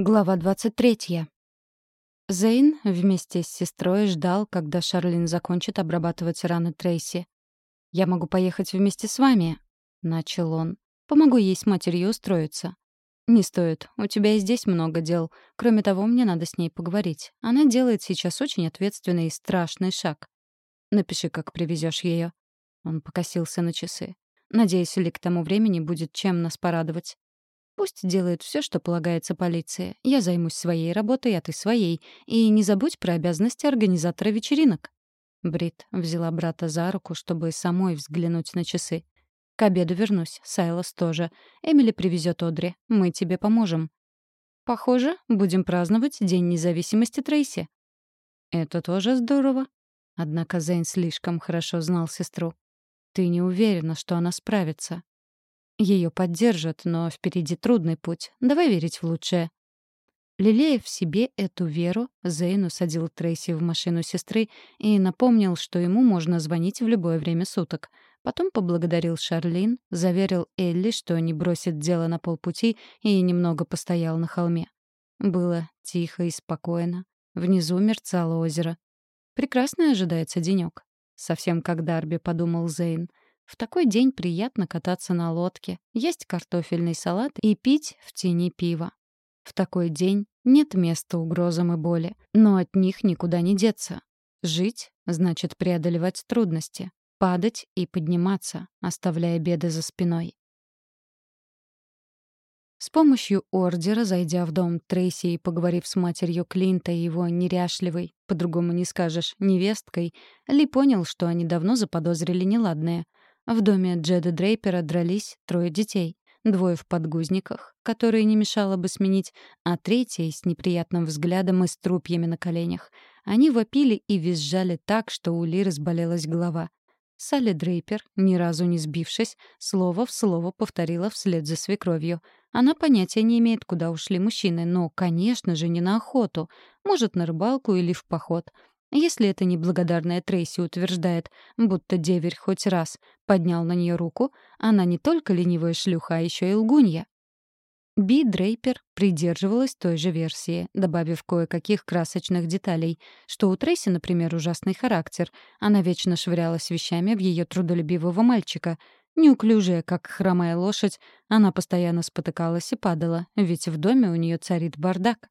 Глава 23. Зейн вместе с сестрой ждал, когда Шарлин закончит обрабатывать раны Трейси. «Я могу поехать вместе с вами», — начал он. «Помогу ей с матерью устроиться». «Не стоит. У тебя и здесь много дел. Кроме того, мне надо с ней поговорить. Она делает сейчас очень ответственный и страшный шаг. Напиши, как привезешь ее. Он покосился на часы. «Надеюсь, ли к тому времени будет чем нас порадовать». Пусть делает все, что полагается полиции. Я займусь своей работой, а ты своей. И не забудь про обязанности организатора вечеринок». Брит взяла брата за руку, чтобы самой взглянуть на часы. «К обеду вернусь. Сайлос тоже. Эмили привезет Одри. Мы тебе поможем». «Похоже, будем праздновать День независимости Трейси». «Это тоже здорово». Однако Зейн слишком хорошо знал сестру. «Ты не уверена, что она справится?» Ее поддержат, но впереди трудный путь. Давай верить в лучшее. Лелея в себе эту веру, Зейн усадил Трейси в машину сестры и напомнил, что ему можно звонить в любое время суток. Потом поблагодарил Шарлин, заверил Элли, что не бросит дело на полпути и немного постоял на холме. Было тихо и спокойно. Внизу мерцало озеро. Прекрасно ожидается денек. Совсем как Дарби, подумал Зейн. В такой день приятно кататься на лодке, есть картофельный салат и пить в тени пива. В такой день нет места угрозам и боли, но от них никуда не деться. Жить — значит преодолевать трудности, падать и подниматься, оставляя беды за спиной. С помощью ордера, зайдя в дом Трейси и поговорив с матерью Клинта и его неряшливой, по-другому не скажешь, невесткой, Ли понял, что они давно заподозрили неладное — в доме Джеда Дрейпера дрались трое детей. Двое в подгузниках, которые не мешало бы сменить, а третий с неприятным взглядом и с трупьями на коленях. Они вопили и визжали так, что у Ли разболелась голова. Салли Дрейпер, ни разу не сбившись, слово в слово повторила вслед за свекровью. Она понятия не имеет, куда ушли мужчины, но, конечно же, не на охоту. Может, на рыбалку или в поход. Если это неблагодарная Трейси утверждает, будто деверь хоть раз поднял на нее руку, она не только ленивая шлюха, а еще и лгунья. Би Дрейпер придерживалась той же версии, добавив кое-каких красочных деталей, что у Трейси, например, ужасный характер. Она вечно швырялась вещами в ее трудолюбивого мальчика. Неуклюжая, как хромая лошадь, она постоянно спотыкалась и падала, ведь в доме у нее царит бардак.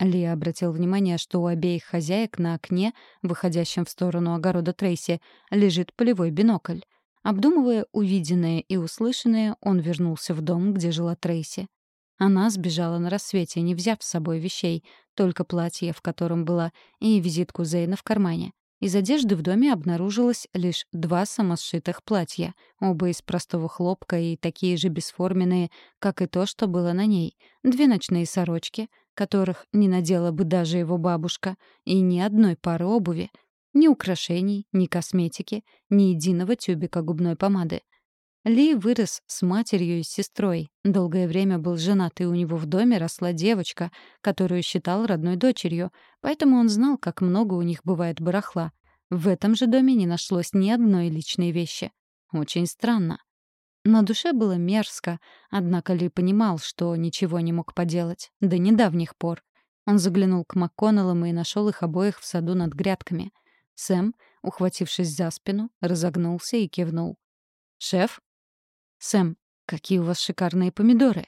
Ли обратил внимание, что у обеих хозяек на окне, выходящем в сторону огорода Трейси, лежит полевой бинокль. Обдумывая увиденное и услышанное, он вернулся в дом, где жила Трейси. Она сбежала на рассвете, не взяв с собой вещей, только платье, в котором была, и визитку Зейна в кармане. Из одежды в доме обнаружилось лишь два самосшитых платья, оба из простого хлопка и такие же бесформенные, как и то, что было на ней. Две ночные сорочки, которых не надела бы даже его бабушка, и ни одной пары обуви, ни украшений, ни косметики, ни единого тюбика губной помады. Ли вырос с матерью и с сестрой. Долгое время был женат, и у него в доме росла девочка, которую считал родной дочерью, поэтому он знал, как много у них бывает барахла. В этом же доме не нашлось ни одной личной вещи. Очень странно. На душе было мерзко, однако Ли понимал, что ничего не мог поделать, до недавних пор. Он заглянул к МакКоннеллам и нашел их обоих в саду над грядками. Сэм, ухватившись за спину, разогнулся и кивнул. «Шеф?» «Сэм, какие у вас шикарные помидоры!»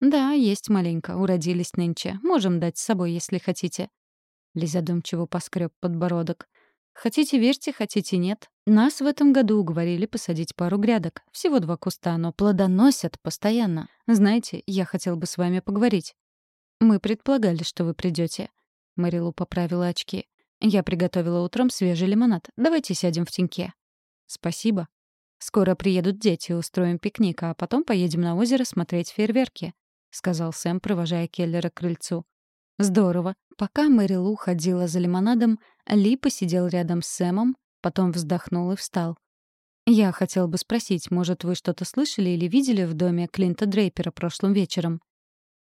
«Да, есть маленько, уродились нынче. Можем дать с собой, если хотите». Ли задумчиво поскреб подбородок. Хотите верьте, хотите нет. Нас в этом году уговорили посадить пару грядок. Всего два куста, но плодоносят постоянно. Знаете, я хотел бы с вами поговорить. Мы предполагали, что вы придете. Марилу поправила очки. Я приготовила утром свежий лимонад. Давайте сядем в теньке. Спасибо. Скоро приедут дети, устроим пикник, а потом поедем на озеро смотреть фейерверки, сказал Сэм, провожая Келлера к крыльцу. Здорово. Пока Мэри Лу ходила за лимонадом, Ли посидел рядом с Сэмом, потом вздохнул и встал. «Я хотел бы спросить, может, вы что-то слышали или видели в доме Клинта Дрейпера прошлым вечером?»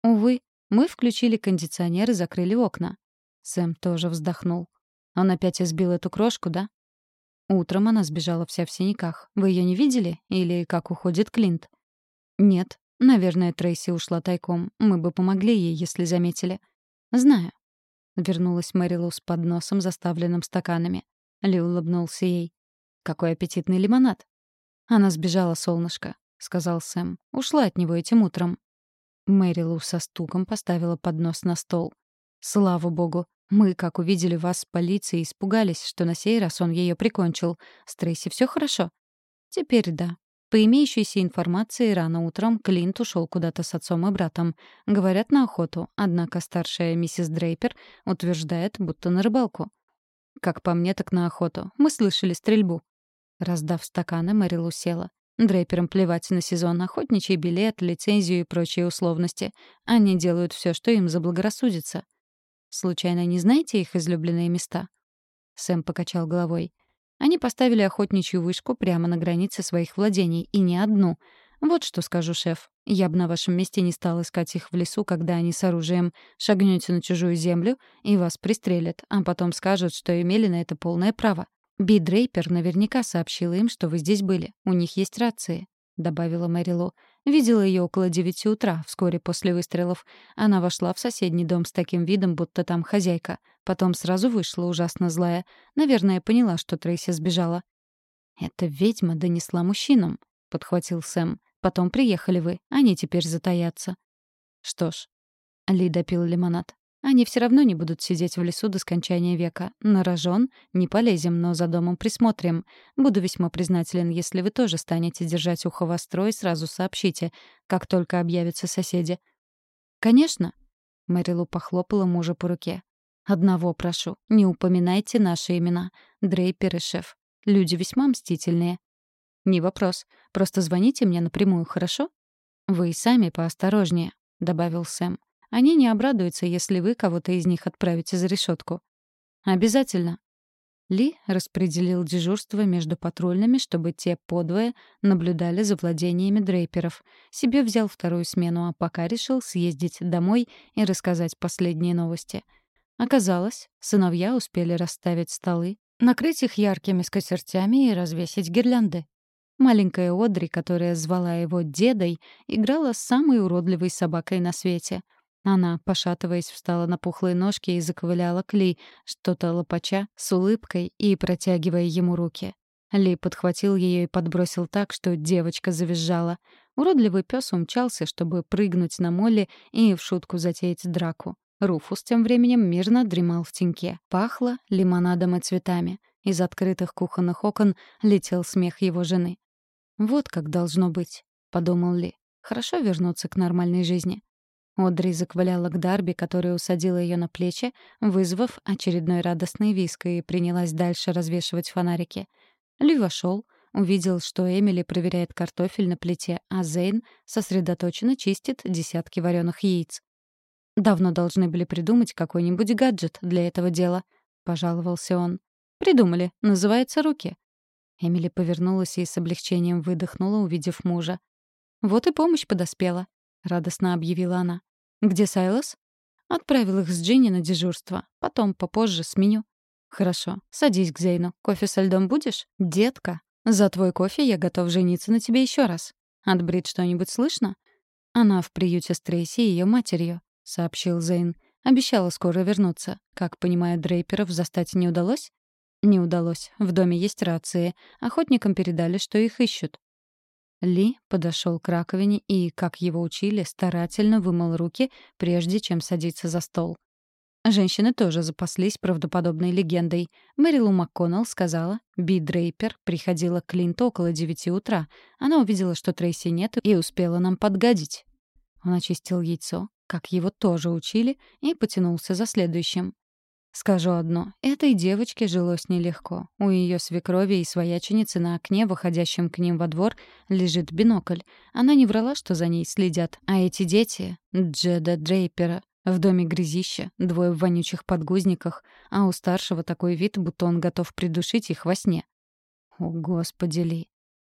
«Увы, мы включили кондиционер и закрыли окна». Сэм тоже вздохнул. «Он опять избил эту крошку, да?» Утром она сбежала вся в синяках. Вы ее не видели? Или как уходит Клинт? Нет. Наверное, Трейси ушла тайком. Мы бы помогли ей, если заметили. Знаю. Вернулась Мэрилу с подносом, заставленным стаканами. Ли улыбнулся ей. Какой аппетитный лимонад. Она сбежала, солнышко, сказал Сэм. Ушла от него этим утром. Мэрилу со стуком поставила поднос на стол. Слава богу, мы, как увидели вас с полицией, испугались, что на сей раз он ее прикончил. С Трейси все хорошо? Теперь да. По имеющейся информации, рано утром Клинт ушел куда-то с отцом и братом. Говорят, на охоту, однако старшая миссис Дрейпер утверждает, будто на рыбалку. Как по мне, так на охоту. Мы слышали стрельбу. Раздав стаканы, Мэрил села. Дрейперам плевать на сезон, охотничий билет, лицензию и прочие условности. Они делают все, что им заблагорассудится. Случайно не знаете их излюбленные места? Сэм покачал головой. Они поставили охотничью вышку прямо на границе своих владений, и не одну. Вот что скажу, шеф. Я бы на вашем месте не стал искать их в лесу, когда они с оружием. Шагнете на чужую землю, и вас пристрелят, а потом скажут, что имели на это полное право. Би Дрейпер наверняка сообщила им, что вы здесь были. У них есть рации. — добавила Мэрилу. Видела ее около девяти утра, вскоре после выстрелов. Она вошла в соседний дом с таким видом, будто там хозяйка. Потом сразу вышла, ужасно злая. Наверное, поняла, что Трейси сбежала. «Это ведьма донесла мужчинам», — подхватил Сэм. «Потом приехали вы. Они теперь затаятся». «Что ж». Ли допил лимонад. Они все равно не будут сидеть в лесу до скончания века. На рожон не полезем, но за домом присмотрим. Буду весьма признателен, если вы тоже станете держать ухо востро и сразу сообщите, как только объявятся соседи. «Конечно», — Мэрилу похлопала мужа по руке. «Одного прошу, не упоминайте наши имена. Дрейпер и шеф. Люди весьма мстительные». «Не вопрос. Просто звоните мне напрямую, хорошо?» «Вы и сами поосторожнее», — добавил Сэм. Они не обрадуются, если вы кого-то из них отправите за решетку. Обязательно. Ли распределил дежурство между патрульными, чтобы те подвое наблюдали за владениями дрейперов. Себе взял вторую смену, а пока решил съездить домой и рассказать последние новости. Оказалось, сыновья успели расставить столы, накрыть их яркими скатертями и развесить гирлянды. Маленькая Одри, которая звала его дедой, играла с самой уродливой собакой на свете — она, пошатываясь, встала на пухлые ножки и заковыляла к Ли, что-то лопача, с улыбкой и протягивая ему руки. Ли подхватил ее и подбросил так, что девочка завизжала. Уродливый пес умчался, чтобы прыгнуть на Молли и в шутку затеять драку. Руфус тем временем мирно дремал в теньке. Пахло лимонадом и цветами. Из открытых кухонных окон летел смех его жены. «Вот как должно быть», — подумал Ли. «Хорошо вернуться к нормальной жизни». Одри закваляла к Дарби, которая усадила ее на плечи, вызвав очередной радостный виск и принялась дальше развешивать фонарики. Ли вошел, увидел, что Эмили проверяет картофель на плите, а Зейн сосредоточенно чистит десятки вареных яиц. «Давно должны были придумать какой-нибудь гаджет для этого дела», — пожаловался он. «Придумали. Называется «Руки». Эмили повернулась и с облегчением выдохнула, увидев мужа. «Вот и помощь подоспела», — радостно объявила она. «Где Сайлос?» «Отправил их с Джинни на дежурство. Потом, попозже, сменю». «Хорошо. Садись к Зейну. Кофе со льдом будешь?» «Детка, за твой кофе я готов жениться на тебе еще раз. От Брит что-нибудь слышно?» «Она в приюте с Трейси и ее матерью», — сообщил Зейн. «Обещала скоро вернуться. Как понимаю, Дрейперов застать не удалось?» «Не удалось. В доме есть рации. Охотникам передали, что их ищут. Ли подошел к раковине и, как его учили, старательно вымыл руки, прежде чем садиться за стол. Женщины тоже запаслись правдоподобной легендой. Мэрилу МакКоннелл сказала, Би Дрейпер приходила к Клинту около девяти утра. Она увидела, что Трейси нет, и успела нам подгадить. Он очистил яйцо, как его тоже учили, и потянулся за следующим. Скажу одно, этой девочке жилось нелегко. У ее свекрови и свояченицы на окне, выходящем к ним во двор, лежит бинокль. Она не врала, что за ней следят. А эти дети — Джеда Дрейпера. В доме грязища, двое в вонючих подгузниках, а у старшего такой вид, будто он готов придушить их во сне. О, господи ли.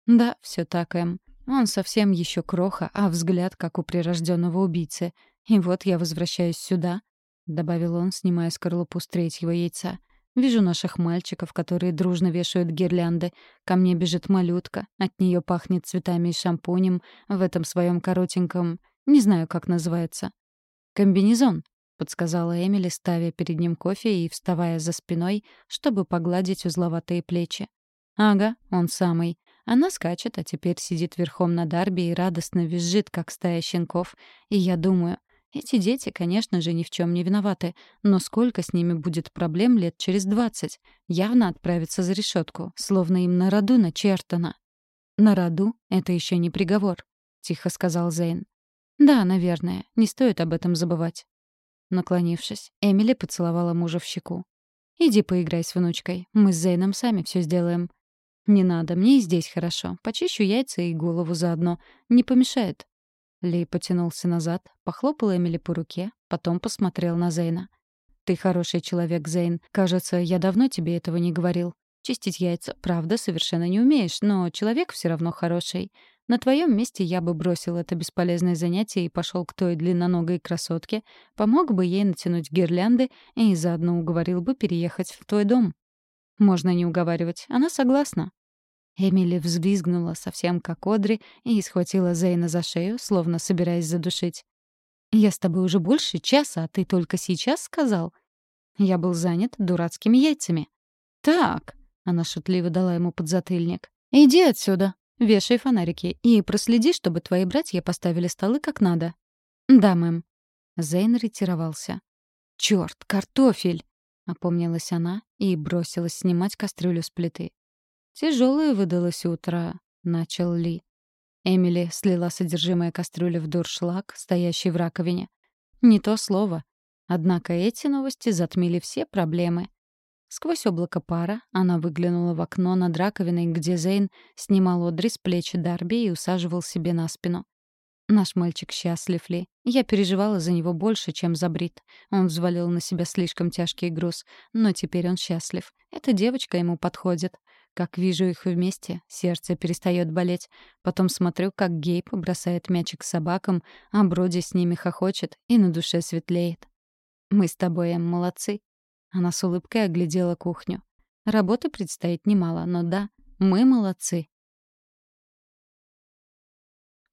Да, все так, Эм. Он совсем еще кроха, а взгляд, как у прирожденного убийцы. И вот я возвращаюсь сюда, — добавил он, снимая скорлупу с третьего яйца. Вижу наших мальчиков, которые дружно вешают гирлянды. Ко мне бежит малютка. От нее пахнет цветами и шампунем в этом своем коротеньком... Не знаю, как называется. «Комбинезон», — подсказала Эмили, ставя перед ним кофе и вставая за спиной, чтобы погладить узловатые плечи. «Ага, он самый. Она скачет, а теперь сидит верхом на Дарби и радостно визжит, как стая щенков. И я думаю, эти дети, конечно же, ни в чем не виноваты, но сколько с ними будет проблем лет через двадцать? Явно отправятся за решетку, словно им на роду начертано. «На роду — это еще не приговор», — тихо сказал Зейн. «Да, наверное, не стоит об этом забывать». Наклонившись, Эмили поцеловала мужа в щеку. «Иди поиграй с внучкой. Мы с Зейном сами все сделаем. «Не надо, мне и здесь хорошо. Почищу яйца и голову заодно. Не помешает». Ли потянулся назад, похлопал Эмили по руке, потом посмотрел на Зейна. «Ты хороший человек, Зейн. Кажется, я давно тебе этого не говорил. Чистить яйца, правда, совершенно не умеешь, но человек все равно хороший. На твоем месте я бы бросил это бесполезное занятие и пошел к той длинноногой красотке, помог бы ей натянуть гирлянды и заодно уговорил бы переехать в твой дом. Можно не уговаривать, она согласна. Эмили взвизгнула совсем как Одри и схватила Зейна за шею, словно собираясь задушить. «Я с тобой уже больше часа, а ты только сейчас сказал?» Я был занят дурацкими яйцами. «Так», — она шутливо дала ему подзатыльник, — «иди отсюда, вешай фонарики и проследи, чтобы твои братья поставили столы как надо». «Да, мэм». Зейн ретировался. «Чёрт, картофель!» — опомнилась она и бросилась снимать кастрюлю с плиты. «Тяжелое выдалось утро», — начал Ли. Эмили слила содержимое кастрюли в дуршлаг, стоящий в раковине. Не то слово. Однако эти новости затмили все проблемы. Сквозь облако пара она выглянула в окно над раковиной, где Зейн снимал Одри с плечи Дарби и усаживал себе на спину. Наш мальчик счастлив ли? Я переживала за него больше, чем за Брит. Он взвалил на себя слишком тяжкий груз, но теперь он счастлив. Эта девочка ему подходит. Как вижу их вместе, сердце перестает болеть. Потом смотрю, как Гейб бросает мячик собакам, а Броди с ними хохочет, и на душе светлеет. «Мы с тобой, Эм, молодцы». Она с улыбкой оглядела кухню. Работы предстоит немало, но да, мы молодцы.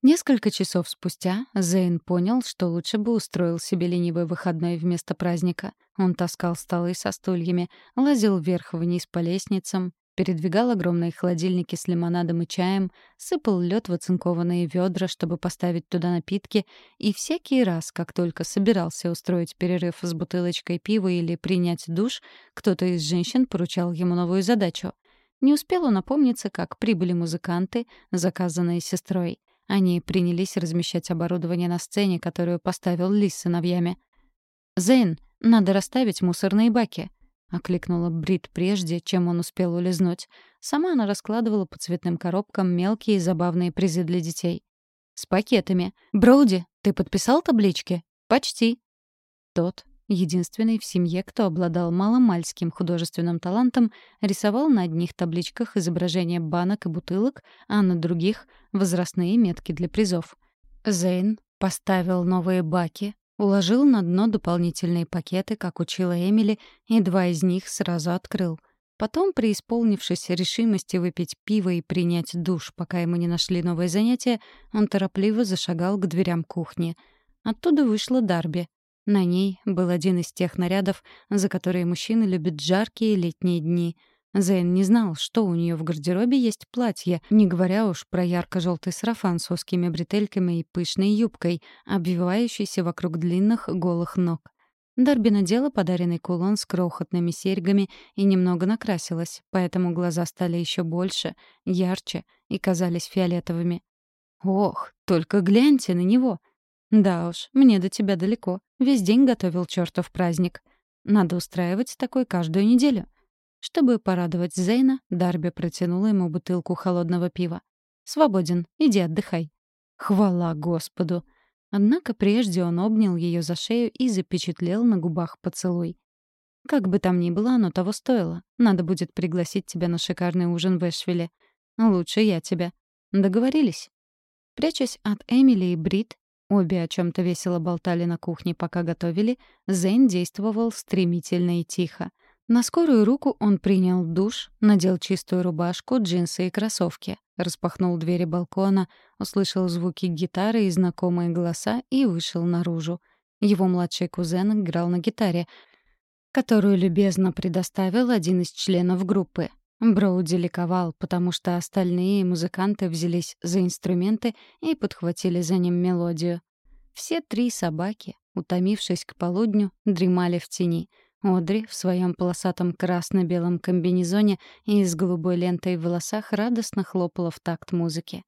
Несколько часов спустя Зейн понял, что лучше бы устроил себе ленивый выходной вместо праздника. Он таскал столы со стульями, лазил вверх-вниз по лестницам, передвигал огромные холодильники с лимонадом и чаем, сыпал лед в оцинкованные ведра, чтобы поставить туда напитки, и всякий раз, как только собирался устроить перерыв с бутылочкой пива или принять душ, кто-то из женщин поручал ему новую задачу. Не успел он напомниться, как прибыли музыканты, заказанные сестрой. Они принялись размещать оборудование на сцене, которую поставил Ли с сыновьями. «Зейн, надо расставить мусорные баки», — окликнула Брит прежде, чем он успел улизнуть. Сама она раскладывала по цветным коробкам мелкие забавные призы для детей. «С пакетами. Броуди, ты подписал таблички?» «Почти». Тот, единственный в семье, кто обладал маломальским художественным талантом, рисовал на одних табличках изображения банок и бутылок, а на других — возрастные метки для призов. Зейн поставил новые баки, Уложил на дно дополнительные пакеты, как учила Эмили, и два из них сразу открыл. Потом, преисполнившись решимости выпить пиво и принять душ, пока ему не нашли новое занятие, он торопливо зашагал к дверям кухни. Оттуда вышла Дарби. На ней был один из тех нарядов, за которые мужчины любят жаркие летние дни — Зейн не знал, что у нее в гардеробе есть платье, не говоря уж про ярко-желтый сарафан с узкими бретельками и пышной юбкой, обвивающейся вокруг длинных голых ног. Дарби надела подаренный кулон с крохотными серьгами и немного накрасилась, поэтому глаза стали еще больше, ярче и казались фиолетовыми. «Ох, только гляньте на него!» «Да уж, мне до тебя далеко. Весь день готовил чертов праздник. Надо устраивать такой каждую неделю». Чтобы порадовать Зейна, Дарби протянула ему бутылку холодного пива. «Свободен, иди отдыхай». Хвала Господу! Однако прежде он обнял ее за шею и запечатлел на губах поцелуй. «Как бы там ни было, оно того стоило. Надо будет пригласить тебя на шикарный ужин в Эшвилле. Лучше я тебя. Договорились?» Прячась от Эмили и Брит, обе о чем то весело болтали на кухне, пока готовили, Зейн действовал стремительно и тихо — На скорую руку он принял душ, надел чистую рубашку, джинсы и кроссовки, распахнул двери балкона, услышал звуки гитары и знакомые голоса и вышел наружу. Его младший кузен играл на гитаре, которую любезно предоставил один из членов группы. Броуди ликовал, потому что остальные музыканты взялись за инструменты и подхватили за ним мелодию. Все три собаки, утомившись к полудню, дремали в тени — Одри в своем полосатом красно-белом комбинезоне и с голубой лентой в волосах радостно хлопала в такт музыки.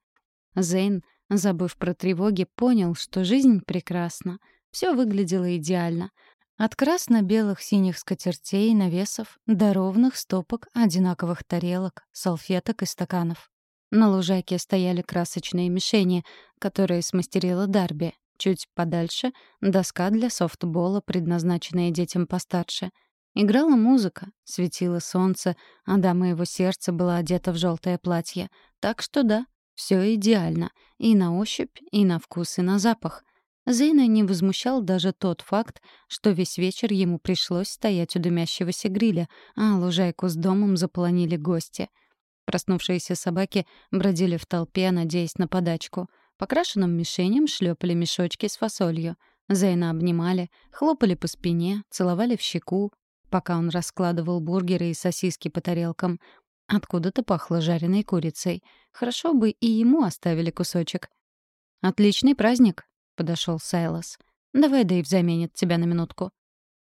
Зейн, забыв про тревоги, понял, что жизнь прекрасна. Все выглядело идеально. От красно-белых синих скатертей и навесов до ровных стопок одинаковых тарелок, салфеток и стаканов. На лужайке стояли красочные мишени, которые смастерила Дарби, Чуть подальше — доска для софтбола, предназначенная детям постарше. Играла музыка, светило солнце, а дама его сердца была одета в желтое платье. Так что да, все идеально. И на ощупь, и на вкус, и на запах. Зейна не возмущал даже тот факт, что весь вечер ему пришлось стоять у дымящегося гриля, а лужайку с домом заполонили гости. Проснувшиеся собаки бродили в толпе, надеясь на подачку — по крашенным мишеням шлепали мешочки с фасолью. Зейна обнимали, хлопали по спине, целовали в щеку, пока он раскладывал бургеры и сосиски по тарелкам. Откуда-то пахло жареной курицей. Хорошо бы и ему оставили кусочек. «Отличный праздник», — подошел Сайлос. «Давай Дэйв заменит тебя на минутку».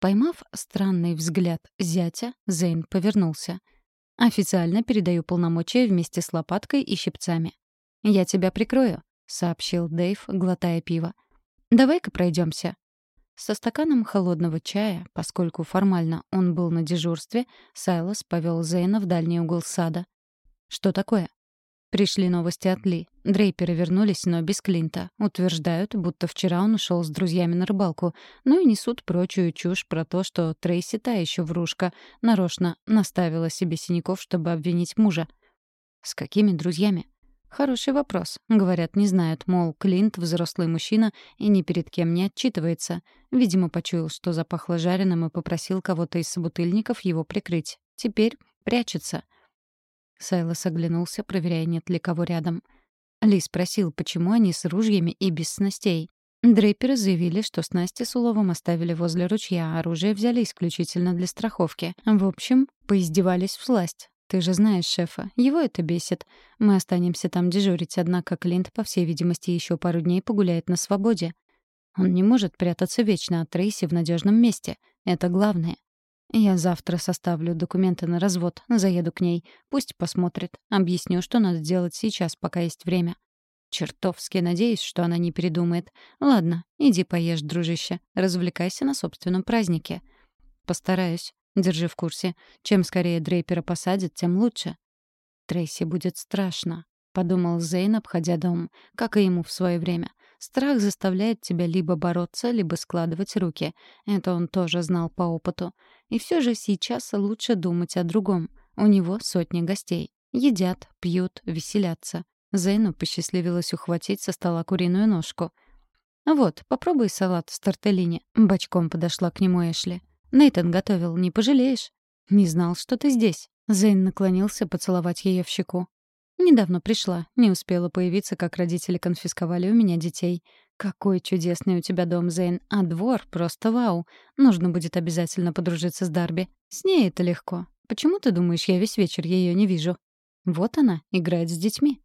Поймав странный взгляд зятя, Зейн повернулся. «Официально передаю полномочия вместе с лопаткой и щипцами. Я тебя прикрою сообщил Дэйв, глотая пиво. «Давай-ка пройдемся. Со стаканом холодного чая, поскольку формально он был на дежурстве, Сайлос повел Зейна в дальний угол сада. «Что такое?» Пришли новости от Ли. Дрейперы вернулись, но без Клинта. Утверждают, будто вчера он ушел с друзьями на рыбалку. Ну и несут прочую чушь про то, что Трейси та еще врушка. Нарочно наставила себе синяков, чтобы обвинить мужа. «С какими друзьями?» Хороший вопрос. Говорят, не знают, мол, Клинт — взрослый мужчина и ни перед кем не отчитывается. Видимо, почуял, что запахло жареным и попросил кого-то из собутыльников его прикрыть. Теперь прячется. Сайлос оглянулся, проверяя, нет ли кого рядом. Ли спросил, почему они с ружьями и без снастей. Дрейперы заявили, что снасти с уловом оставили возле ручья, а оружие взяли исключительно для страховки. В общем, поиздевались в сласть. Ты же знаешь шефа, его это бесит. Мы останемся там дежурить, однако Клинт, по всей видимости, еще пару дней погуляет на свободе. Он не может прятаться вечно от Трейси в надежном месте. Это главное. Я завтра составлю документы на развод, заеду к ней. Пусть посмотрит. Объясню, что надо делать сейчас, пока есть время. Чертовски надеюсь, что она не передумает. Ладно, иди поешь, дружище. Развлекайся на собственном празднике. Постараюсь. Держи в курсе. Чем скорее Дрейпера посадят, тем лучше. Трейси будет страшно, подумал Зейн, обходя дом, как и ему в свое время. Страх заставляет тебя либо бороться, либо складывать руки. Это он тоже знал по опыту. И все же сейчас лучше думать о другом. У него сотни гостей. Едят, пьют, веселятся. Зейну посчастливилось ухватить со стола куриную ножку. «Вот, попробуй салат с тортеллини». Бочком подошла к нему Эшли. Нейтан готовил, не пожалеешь. Не знал, что ты здесь. Зейн наклонился поцеловать ее в щеку. Недавно пришла, не успела появиться, как родители конфисковали у меня детей. Какой чудесный у тебя дом, Зейн, а двор просто вау. Нужно будет обязательно подружиться с Дарби. С ней это легко. Почему ты думаешь, я весь вечер ее не вижу? Вот она, играет с детьми.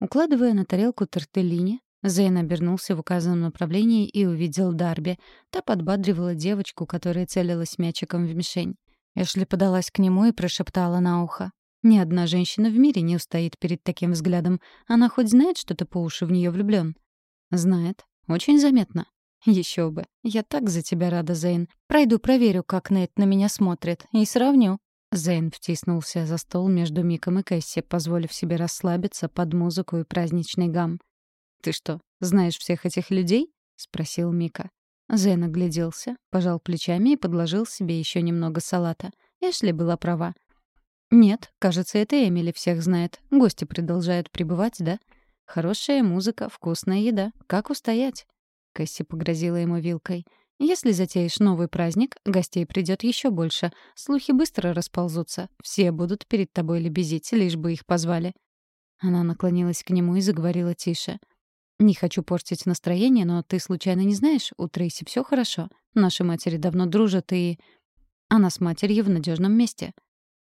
Укладывая на тарелку тортеллини, Зейн обернулся в указанном направлении и увидел Дарби. Та подбадривала девочку, которая целилась мячиком в мишень. Эшли подалась к нему и прошептала на ухо. «Ни одна женщина в мире не устоит перед таким взглядом. Она хоть знает, что ты по уши в нее влюблен?» «Знает. Очень заметно». Еще бы. Я так за тебя рада, Зейн. Пройду проверю, как Нейт на меня смотрит, и сравню». Зейн втиснулся за стол между Миком и Кэсси, позволив себе расслабиться под музыку и праздничный гам. «Ты что, знаешь всех этих людей?» — спросил Мика. Зен огляделся, пожал плечами и подложил себе еще немного салата. Эшли была права. «Нет, кажется, это Эмили всех знает. Гости продолжают прибывать, да? Хорошая музыка, вкусная еда. Как устоять?» Кэсси погрозила ему вилкой. Если затеешь новый праздник, гостей придет еще больше. Слухи быстро расползутся. Все будут перед тобой лебезить, лишь бы их позвали». Она наклонилась к нему и заговорила тише. «Не хочу портить настроение, но ты случайно не знаешь, у Трейси все хорошо? Наши матери давно дружат, и...» «Она с матерью в надежном месте».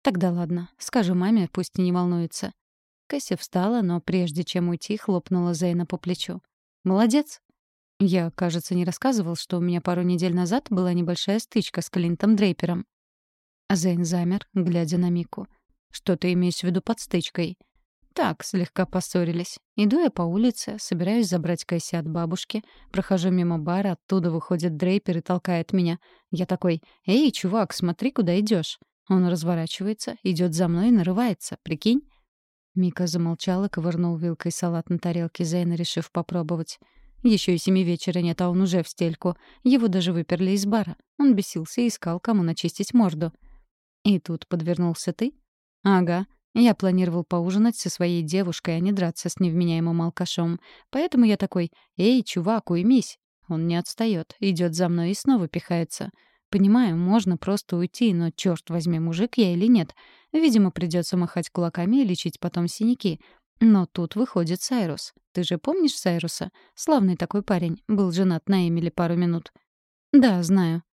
«Тогда ладно. Скажу маме, пусть не волнуется». Кэсси встала, но прежде чем уйти, хлопнула Зейна по плечу. «Молодец. Я, кажется, не рассказывал, что у меня пару недель назад была небольшая стычка с Клинтом Дрейпером. Зейн замер, глядя на Мику. «Что ты имеешь в виду под стычкой?» «Так, слегка поссорились. Иду я по улице, собираюсь забрать Кэсси от бабушки, прохожу мимо бара, оттуда выходит Дрейпер и толкает меня. Я такой, «Эй, чувак, смотри, куда идешь. Он разворачивается, идет за мной и нарывается, прикинь?» Мика замолчала, ковырнул вилкой салат на тарелке Зейна, решив попробовать. Еще и семи вечера нет, а он уже в стельку. Его даже выперли из бара. Он бесился и искал, кому начистить морду. И тут подвернулся ты? Ага. Я планировал поужинать со своей девушкой, а не драться с невменяемым алкашом. Поэтому я такой «Эй, чувак, уймись!» Он не отстает, идет за мной и снова пихается. Понимаю, можно просто уйти, но, черт возьми, мужик я или нет. Видимо, придется махать кулаками и лечить потом синяки. Но тут выходит Сайрус. Ты же помнишь Сайруса? Славный такой парень. Был женат на Эмили пару минут. Да, знаю.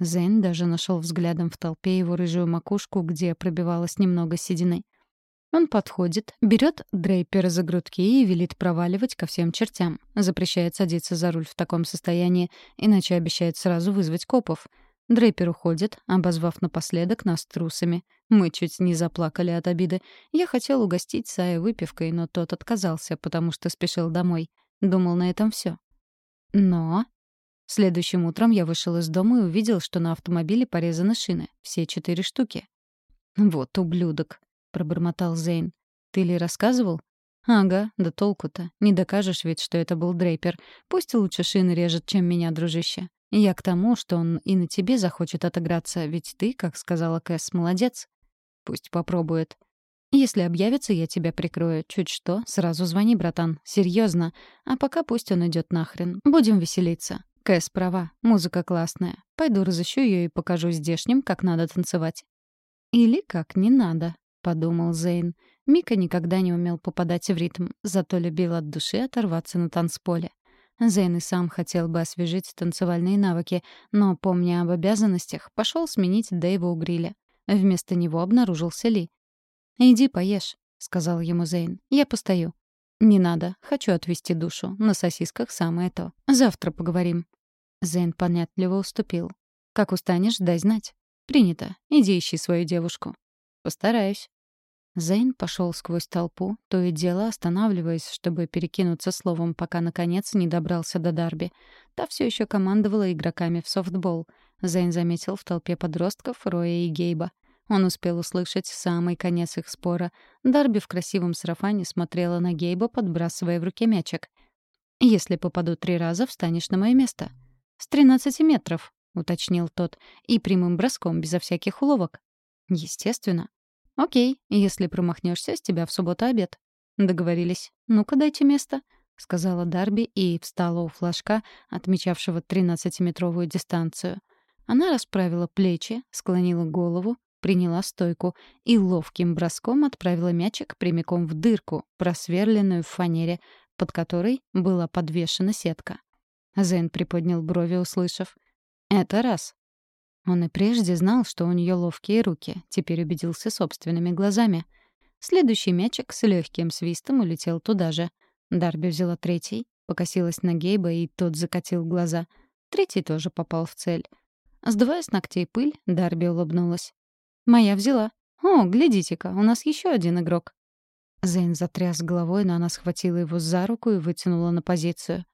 Зейн даже нашел взглядом в толпе его рыжую макушку, где пробивалось немного седины. Он подходит, берет Дрейпера за грудки и велит проваливать ко всем чертям. Запрещает садиться за руль в таком состоянии, иначе обещает сразу вызвать копов — Дрейпер уходит, обозвав напоследок нас трусами. Мы чуть не заплакали от обиды. Я хотел угостить Сая выпивкой, но тот отказался, потому что спешил домой. Думал, на этом все. Но... Следующим утром я вышел из дома и увидел, что на автомобиле порезаны шины. Все четыре штуки. «Вот ублюдок», — пробормотал Зейн. «Ты ли рассказывал?» «Ага, да толку-то. Не докажешь ведь, что это был Дрейпер. Пусть лучше шины режет, чем меня, дружище. Я к тому, что он и на тебе захочет отыграться, ведь ты, как сказала Кэс, молодец. Пусть попробует. Если объявится, я тебя прикрою. Чуть что, сразу звони, братан. Серьезно. А пока пусть он идет нахрен. Будем веселиться. Кэс права. Музыка классная. Пойду разыщу ее и покажу здешним, как надо танцевать. Или как не надо, подумал Зейн. Мика никогда не умел попадать в ритм, зато любил от души оторваться на танцполе. Зейн и сам хотел бы освежить танцевальные навыки, но, помня об обязанностях, пошел сменить Дэйва у гриля. Вместо него обнаружился Ли. «Иди поешь», — сказал ему Зейн. «Я постою». «Не надо. Хочу отвести душу. На сосисках самое то. Завтра поговорим». Зейн понятливо уступил. «Как устанешь, дай знать». «Принято. Иди ищи свою девушку». «Постараюсь». Зейн пошел сквозь толпу, то и дело останавливаясь, чтобы перекинуться словом, пока, наконец, не добрался до Дарби. Та все еще командовала игроками в софтбол. Зейн заметил в толпе подростков Роя и Гейба. Он успел услышать самый конец их спора. Дарби в красивом сарафане смотрела на Гейба, подбрасывая в руке мячик. «Если попаду три раза, встанешь на мое место». «С тринадцати метров», — уточнил тот, — «и прямым броском, безо всяких уловок». «Естественно», «Окей, если промахнешься, с тебя в субботу обед». «Договорились. Ну-ка, дайте место», — сказала Дарби и встала у флажка, отмечавшего тринадцатиметровую дистанцию. Она расправила плечи, склонила голову, приняла стойку и ловким броском отправила мячик прямиком в дырку, просверленную в фанере, под которой была подвешена сетка. Зейн приподнял брови, услышав. «Это раз. Он и прежде знал, что у нее ловкие руки, теперь убедился собственными глазами. Следующий мячик с легким свистом улетел туда же. Дарби взяла третий, покосилась на Гейба, и тот закатил глаза. Третий тоже попал в цель. Сдувая с ногтей пыль, Дарби улыбнулась. «Моя взяла. О, глядите-ка, у нас еще один игрок». Зейн затряс головой, но она схватила его за руку и вытянула на позицию.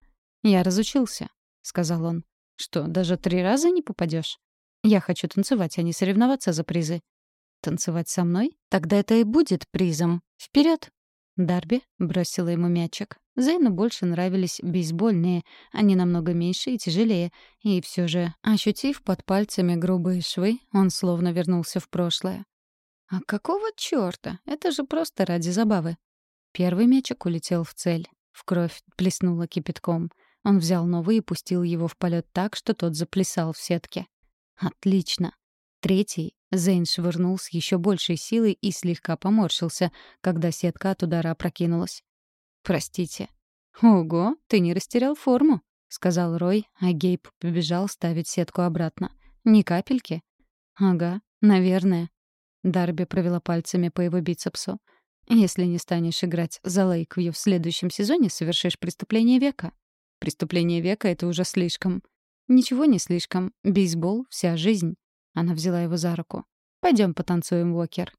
«Я разучился», — сказал он. «Что, даже три раза не попадешь? Я хочу танцевать, а не соревноваться за призы. Танцевать со мной? Тогда это и будет призом. Вперед! Дарби бросила ему мячик. Зейну больше нравились бейсбольные, они намного меньше и тяжелее. И все же, ощутив под пальцами грубые швы, он словно вернулся в прошлое. «А какого чёрта? Это же просто ради забавы». Первый мячик улетел в цель. В кровь плеснуло кипятком. Он взял новый и пустил его в полет так, что тот заплясал в сетке. Отлично. Третий Зейн швырнул с еще большей силой и слегка поморщился, когда сетка от удара опрокинулась. «Простите». «Ого, ты не растерял форму», — сказал Рой, а Гейб побежал ставить сетку обратно. «Ни капельки?» «Ага, наверное». Дарби провела пальцами по его бицепсу. «Если не станешь играть за Лейквью в следующем сезоне, совершишь преступление века». «Преступление века — это уже слишком». «Ничего не слишком. Бейсбол — вся жизнь». Она взяла его за руку. Пойдем потанцуем, Уокер».